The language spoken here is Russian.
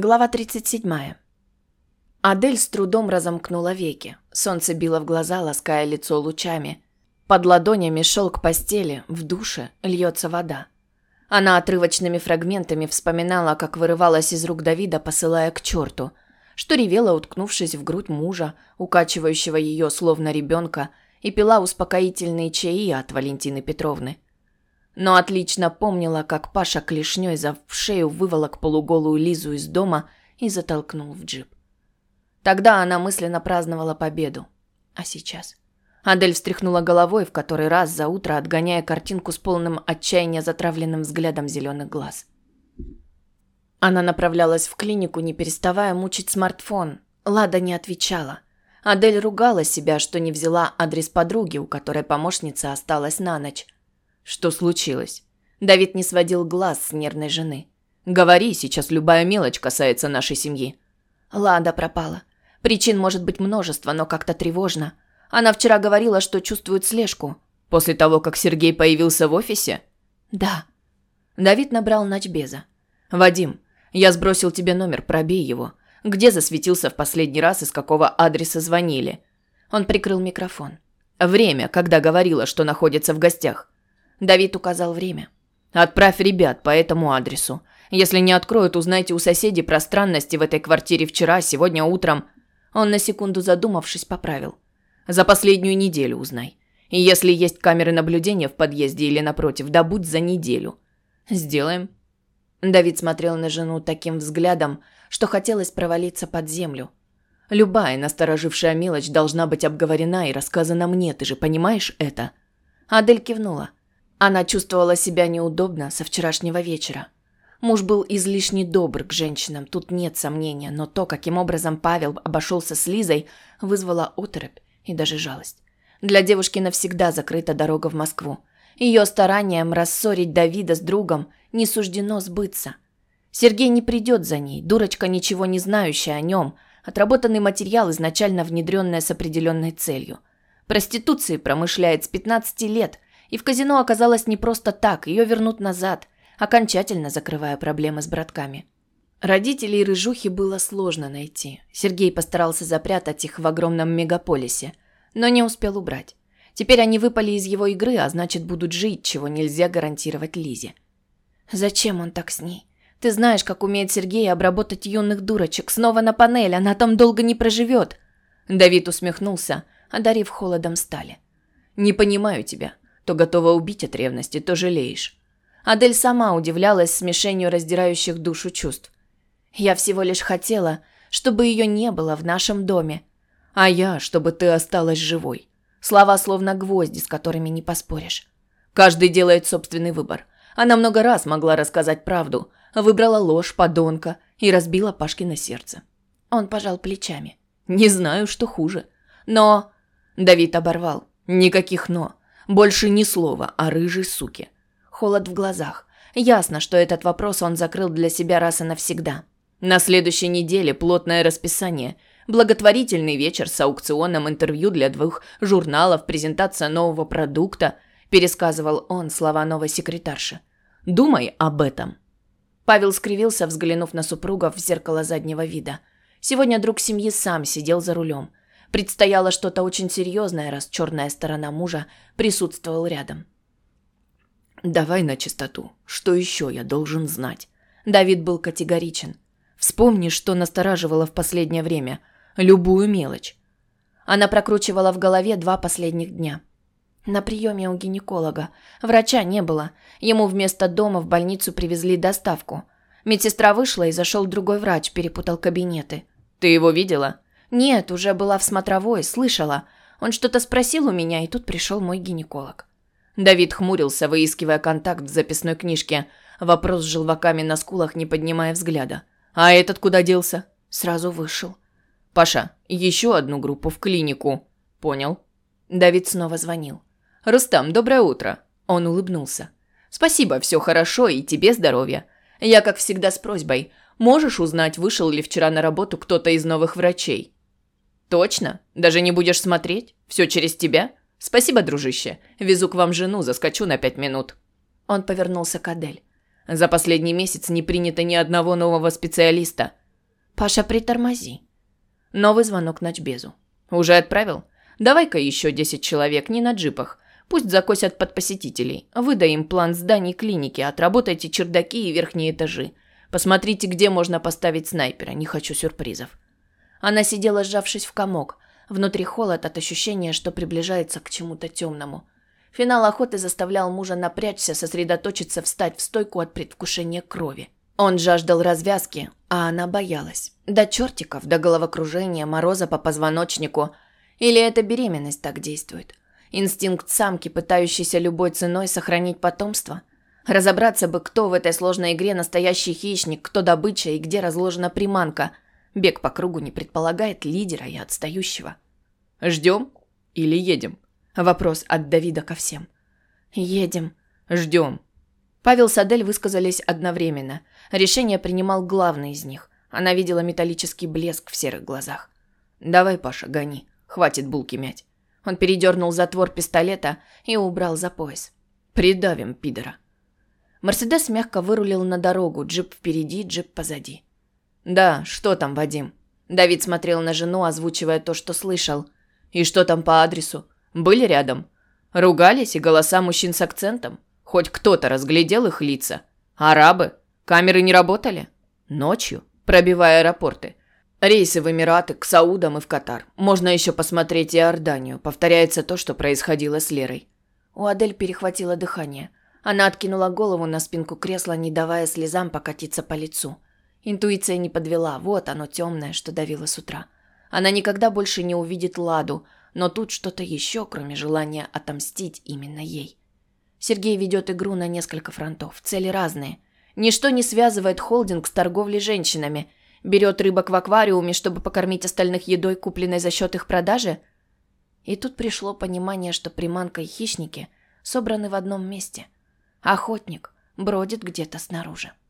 Глава 37. Адель с трудом разомкнула веки. Солнце било в глаза, лаская лицо лучами. Под ладонями шелк постели, в душе льется вода. Она отрывочными фрагментами вспоминала, как вырывалась из рук Давида, посылая к черту, что ревела, уткнувшись в грудь мужа, укачивающего ее словно ребенка, и пила успокоительные чаи от Валентины Петровны но отлично помнила, как Паша клешней за шею выволок полуголую Лизу из дома и затолкнул в джип. Тогда она мысленно праздновала победу. А сейчас? Адель встряхнула головой в который раз за утро, отгоняя картинку с полным отчаяния затравленным взглядом зеленых глаз. Она направлялась в клинику, не переставая мучить смартфон. Лада не отвечала. Адель ругала себя, что не взяла адрес подруги, у которой помощница осталась на ночь. Что случилось? Давид не сводил глаз с нервной жены. Говори, сейчас любая мелочь касается нашей семьи. Лада пропала. Причин может быть множество, но как-то тревожно. Она вчера говорила, что чувствует слежку. После того, как Сергей появился в офисе? Да. Давид набрал ночбеза. Вадим, я сбросил тебе номер, пробей его. Где засветился в последний раз и с какого адреса звонили? Он прикрыл микрофон. Время, когда говорила, что находится в гостях. Давид указал время. Отправь ребят по этому адресу. Если не откроют, узнайте у соседей про странности в этой квартире вчера, сегодня утром. Он на секунду задумавшись поправил. За последнюю неделю узнай. И если есть камеры наблюдения в подъезде или напротив, добудь за неделю. Сделаем. Давид смотрел на жену таким взглядом, что хотелось провалиться под землю. Любая насторожившая мелочь должна быть обговорена и рассказана мне, ты же понимаешь это? Адель кивнула. Она чувствовала себя неудобно со вчерашнего вечера. Муж был излишне добр к женщинам, тут нет сомнения, но то, каким образом Павел обошелся с Лизой, вызвало оторопь и даже жалость. Для девушки навсегда закрыта дорога в Москву. Ее старанием рассорить Давида с другом не суждено сбыться. Сергей не придет за ней, дурочка, ничего не знающая о нем, отработанный материал, изначально внедренный с определенной целью. Проституцией промышляет с 15 лет – и в казино оказалось не просто так, ее вернут назад, окончательно закрывая проблемы с братками. Родителей Рыжухи было сложно найти. Сергей постарался запрятать их в огромном мегаполисе, но не успел убрать. Теперь они выпали из его игры, а значит, будут жить, чего нельзя гарантировать Лизе. Зачем он так с ней? Ты знаешь, как умеет Сергей обработать юных дурочек. Снова на панель, она там долго не проживет. Давид усмехнулся, одарив холодом стали. Не понимаю тебя. То готова убить от ревности, то жалеешь. Адель сама удивлялась смешению раздирающих душу чувств. Я всего лишь хотела, чтобы ее не было в нашем доме. А я, чтобы ты осталась живой. Слова словно гвозди, с которыми не поспоришь. Каждый делает собственный выбор. Она много раз могла рассказать правду, выбрала ложь, подонка и разбила Пашкино сердце. Он пожал плечами. Не знаю, что хуже. Но... Давид оборвал. Никаких «но». Больше ни слова о рыжей суке. Холод в глазах. Ясно, что этот вопрос он закрыл для себя раз и навсегда. На следующей неделе плотное расписание. Благотворительный вечер с аукционом интервью для двух журналов, презентация нового продукта, пересказывал он слова новой секретарши. Думай об этом. Павел скривился, взглянув на супругов в зеркало заднего вида. Сегодня друг семьи сам сидел за рулем. Предстояло что-то очень серьезное, раз черная сторона мужа присутствовал рядом. «Давай на чистоту. Что еще я должен знать?» Давид был категоричен. «Вспомни, что настораживало в последнее время. Любую мелочь». Она прокручивала в голове два последних дня. На приеме у гинеколога. Врача не было. Ему вместо дома в больницу привезли доставку. Медсестра вышла, и зашел другой врач, перепутал кабинеты. «Ты его видела?» «Нет, уже была в смотровой, слышала. Он что-то спросил у меня, и тут пришел мой гинеколог». Давид хмурился, выискивая контакт в записной книжке. Вопрос с желваками на скулах, не поднимая взгляда. «А этот куда делся?» Сразу вышел. «Паша, еще одну группу в клинику». «Понял». Давид снова звонил. «Рустам, доброе утро». Он улыбнулся. «Спасибо, все хорошо, и тебе здоровья. Я, как всегда, с просьбой. Можешь узнать, вышел ли вчера на работу кто-то из новых врачей?» «Точно? Даже не будешь смотреть? Все через тебя? Спасибо, дружище. Везу к вам жену, заскочу на пять минут». Он повернулся к Адель. «За последний месяц не принято ни одного нового специалиста. «Паша, притормози». Новый звонок ночбезу. «Уже отправил? Давай-ка еще 10 человек, не на джипах. Пусть закосят под посетителей. Выдай им план зданий клиники, отработайте чердаки и верхние этажи. Посмотрите, где можно поставить снайпера, не хочу сюрпризов». Она сидела, сжавшись в комок. Внутри холод от ощущения, что приближается к чему-то темному. Финал охоты заставлял мужа напрячься, сосредоточиться, встать в стойку от предвкушения крови. Он жаждал развязки, а она боялась. До чертиков, до головокружения, мороза по позвоночнику. Или эта беременность так действует? Инстинкт самки, пытающейся любой ценой сохранить потомство? Разобраться бы, кто в этой сложной игре настоящий хищник, кто добыча и где разложена приманка. Бег по кругу не предполагает лидера и отстающего. «Ждем или едем?» Вопрос от Давида ко всем. «Едем». «Ждем». Павел с Адель высказались одновременно. Решение принимал главный из них. Она видела металлический блеск в серых глазах. «Давай, Паша, гони. Хватит булки мять». Он передернул затвор пистолета и убрал за пояс. «Придавим, пидора». Мерседес мягко вырулил на дорогу, джип впереди, джип позади. «Да, что там, Вадим?» Давид смотрел на жену, озвучивая то, что слышал. «И что там по адресу? Были рядом. Ругались и голоса мужчин с акцентом. Хоть кто-то разглядел их лица. Арабы? Камеры не работали? Ночью, пробивая аэропорты. Рейсы в Эмираты, к Саудам и в Катар. Можно еще посмотреть и Иорданию. Повторяется то, что происходило с Лерой. У Адель перехватило дыхание. Она откинула голову на спинку кресла, не давая слезам покатиться по лицу. Интуиция не подвела. Вот оно темное, что давило с утра. Она никогда больше не увидит Ладу, но тут что-то еще, кроме желания отомстить именно ей. Сергей ведет игру на несколько фронтов. Цели разные. Ничто не связывает холдинг с торговлей женщинами. Берет рыбок в аквариуме, чтобы покормить остальных едой, купленной за счет их продажи. И тут пришло понимание, что приманка и хищники собраны в одном месте. Охотник бродит где-то снаружи.